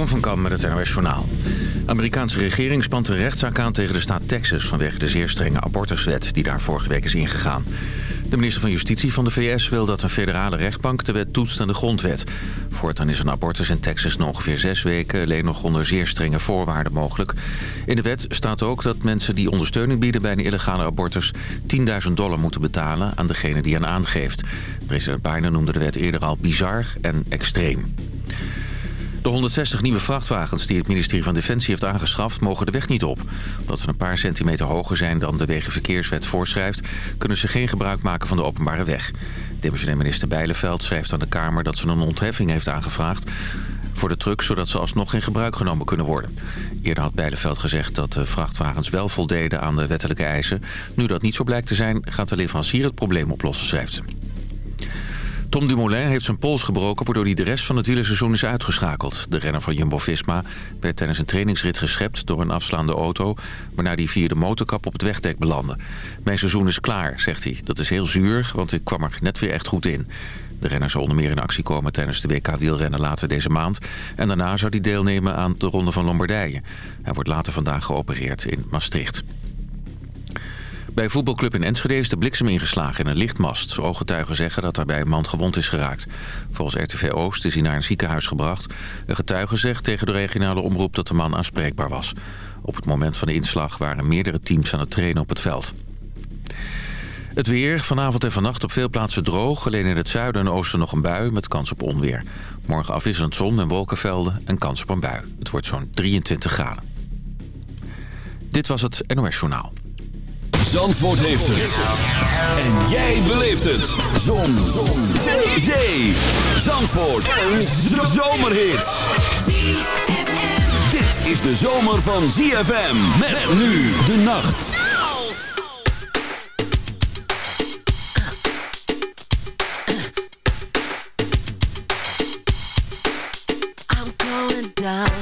Jeroen van Kam met het NOS Journaal. De Amerikaanse regering spant een rechtszaak aan tegen de staat Texas... vanwege de zeer strenge abortuswet die daar vorige week is ingegaan. De minister van Justitie van de VS wil dat een federale rechtbank de wet toetst aan de grondwet. Voortaan is een abortus in Texas na ongeveer zes weken... alleen nog onder zeer strenge voorwaarden mogelijk. In de wet staat ook dat mensen die ondersteuning bieden bij een illegale abortus... 10.000 dollar moeten betalen aan degene die aan aangeeft. President Biden noemde de wet eerder al bizar en extreem. De 160 nieuwe vrachtwagens die het ministerie van Defensie heeft aangeschaft... mogen de weg niet op. Omdat ze een paar centimeter hoger zijn dan de Wegenverkeerswet voorschrijft... kunnen ze geen gebruik maken van de openbare weg. Demissionair minister Bijleveld schrijft aan de Kamer... dat ze een ontheffing heeft aangevraagd voor de trucks... zodat ze alsnog in gebruik genomen kunnen worden. Eerder had Bijleveld gezegd dat de vrachtwagens wel voldeden aan de wettelijke eisen. Nu dat niet zo blijkt te zijn, gaat de leverancier het probleem oplossen, schrijft ze. Tom Dumoulin heeft zijn pols gebroken... waardoor hij de rest van het wielerseizoen is uitgeschakeld. De renner van Jumbo-Visma werd tijdens een trainingsrit geschept... door een afslaande auto... waarna hij via de motorkap op het wegdek belandde. Mijn seizoen is klaar, zegt hij. Dat is heel zuur, want ik kwam er net weer echt goed in. De renner zal onder meer in actie komen tijdens de WK-wielrennen later deze maand. En daarna zou hij deelnemen aan de Ronde van Lombardije. Hij wordt later vandaag geopereerd in Maastricht. Bij voetbalclub in Enschede is de bliksem ingeslagen in een lichtmast. Ooggetuigen zeggen dat daarbij een man gewond is geraakt. Volgens RTV Oost is hij naar een ziekenhuis gebracht. Een getuige zegt tegen de regionale omroep dat de man aanspreekbaar was. Op het moment van de inslag waren meerdere teams aan het trainen op het veld. Het weer, vanavond en vannacht op veel plaatsen droog. Alleen in het zuiden en oosten nog een bui met kans op onweer. Morgen afwisselend zon en wolkenvelden en kans op een bui. Het wordt zo'n 23 graden. Dit was het NOS Journaal. Zandvoort heeft het. En jij beleeft het. Zon. Zon. Zee. Zee. Zandvoort. Een zomerhit. Dit is de zomer van ZFM. Met nu de nacht. I'm going down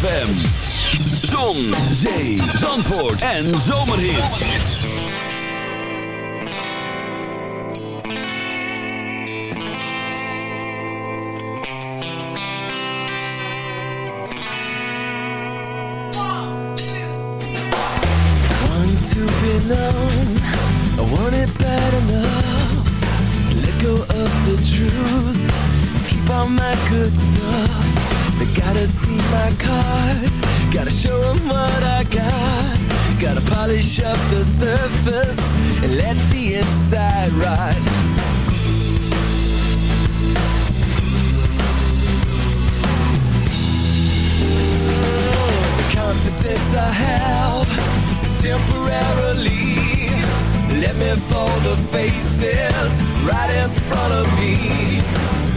ZFM. Zon, zee, zandvoort en zomerhit. I want it bad enough to let go of the truth. Keep all my good stuff they gotta see my cards. Gotta show them what I got. Gotta polish up the surface And let the inside rot The confidence I have Is temporarily. Let me fold the faces Right in front of me.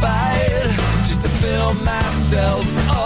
fight just to fill myself up.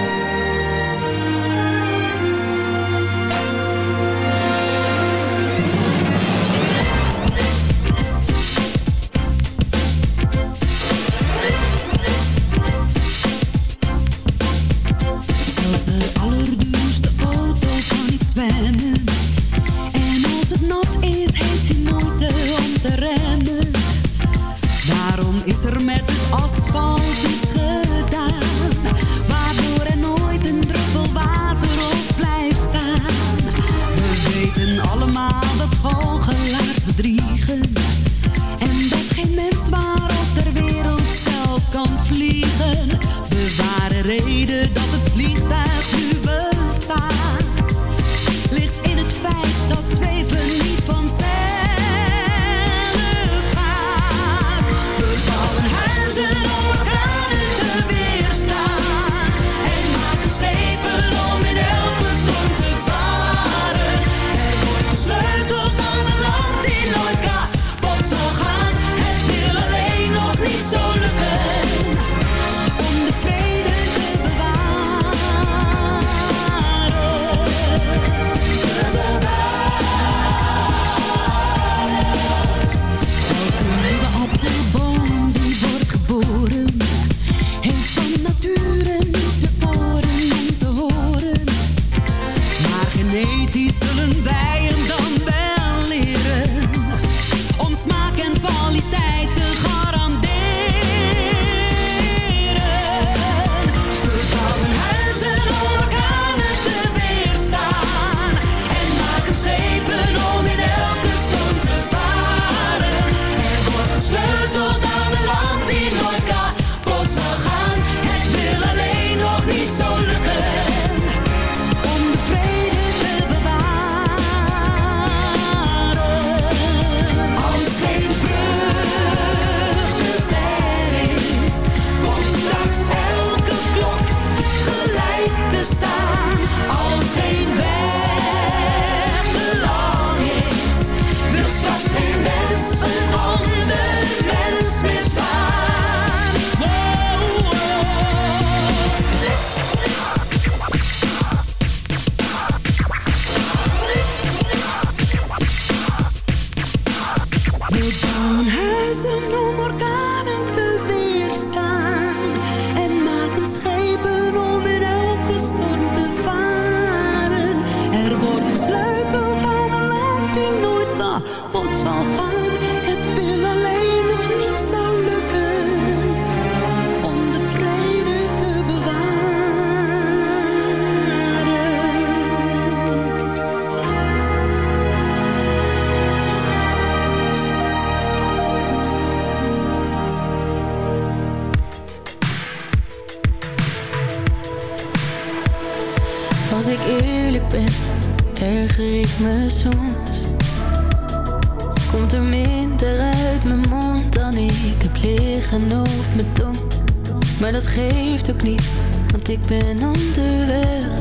Geeft ook niet, want ik ben onderweg.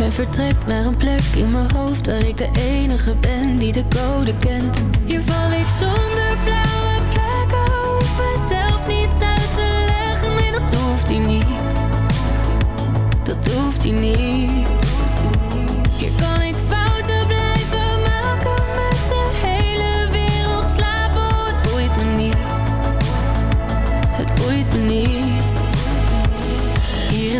En vertrek naar een plek in mijn hoofd waar ik de enige ben die de code kent. Hier val ik zonder blauwe plekken, hoef mezelf niets uit te leggen. Nee, dat hoeft hij niet. Dat hoeft hij niet. Hier kan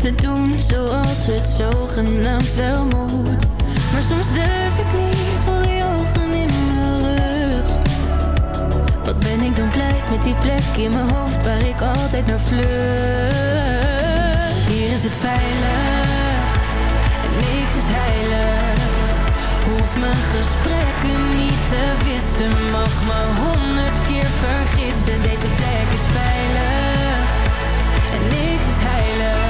te doen zoals het zogenaamd wel moet. Maar soms durf ik niet, voel die ogen in mijn rug. Wat ben ik dan blij met die plek in mijn hoofd waar ik altijd naar vlucht. Hier is het veilig en niks is heilig. Hoef mijn gesprekken niet te wissen, mag me honderd keer vergissen. Deze plek is veilig en niks is heilig.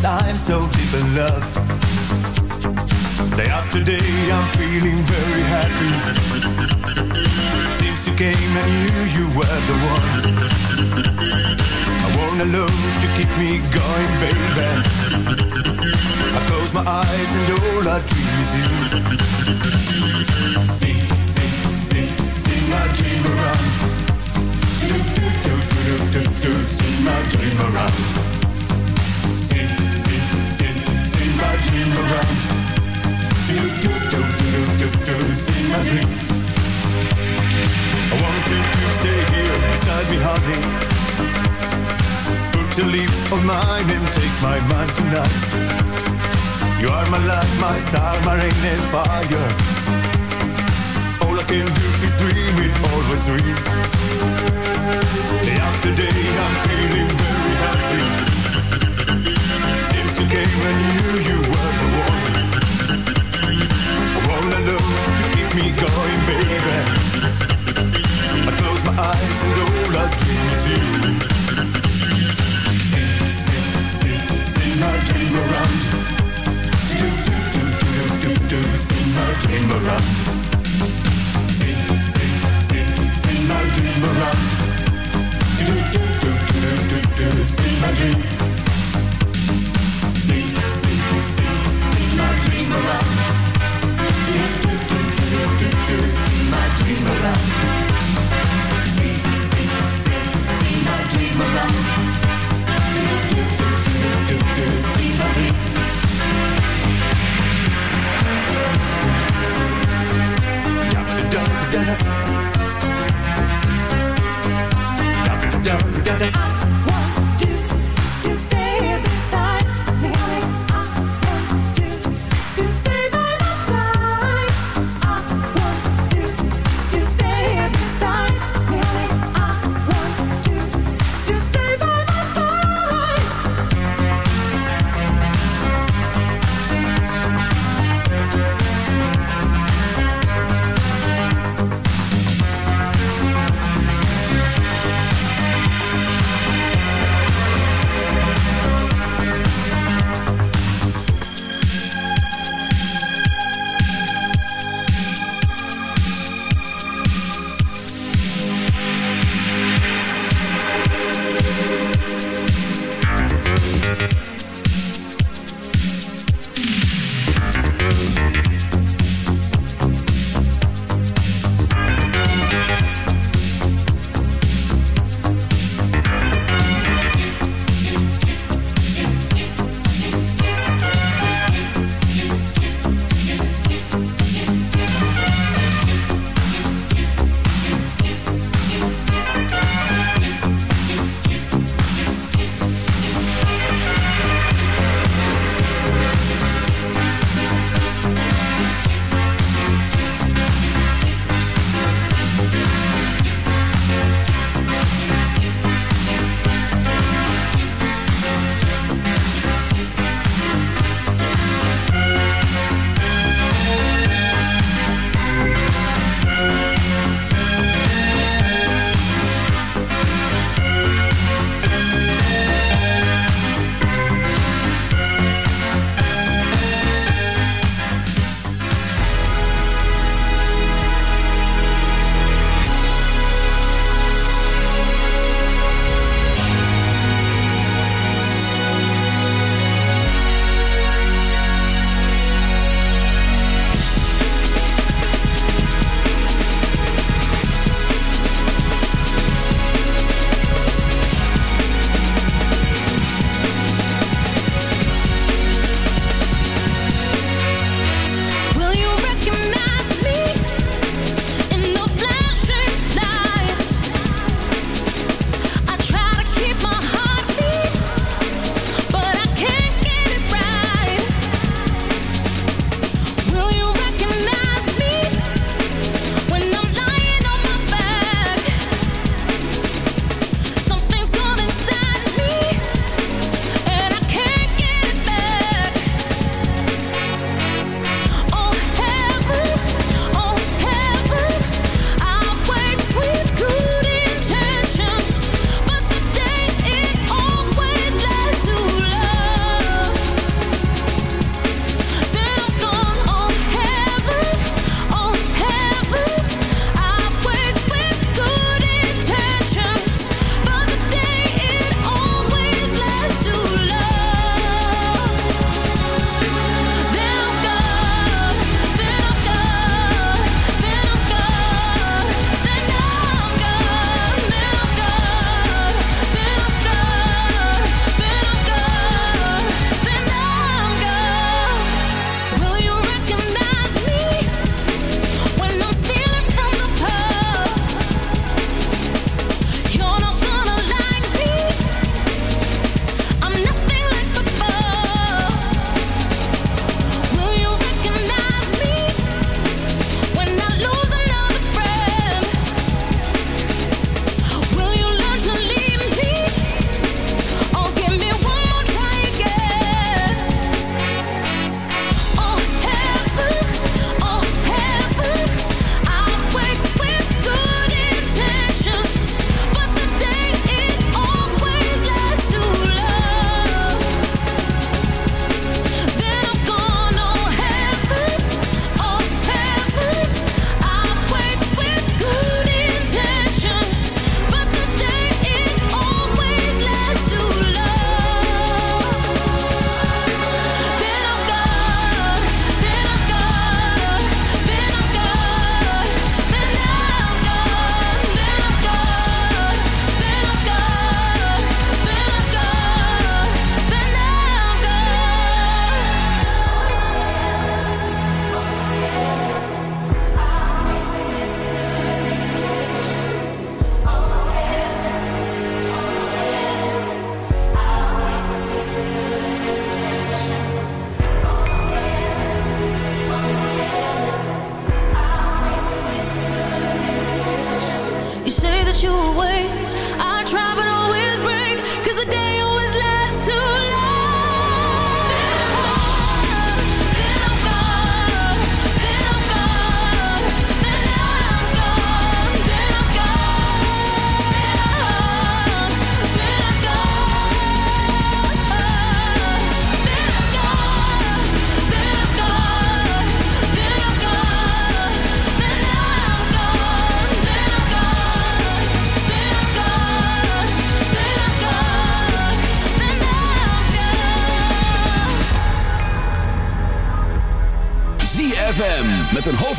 That I'm so deep in love. Day after day, I'm feeling very happy. Since you came, I knew you were the one. I wanna love to keep me going, baby. I close my eyes and all I dream is you.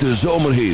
hete zomerhit.